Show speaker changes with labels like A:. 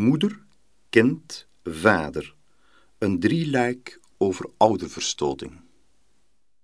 A: Moeder, kind, vader. Een drieluik over ouderverstoting.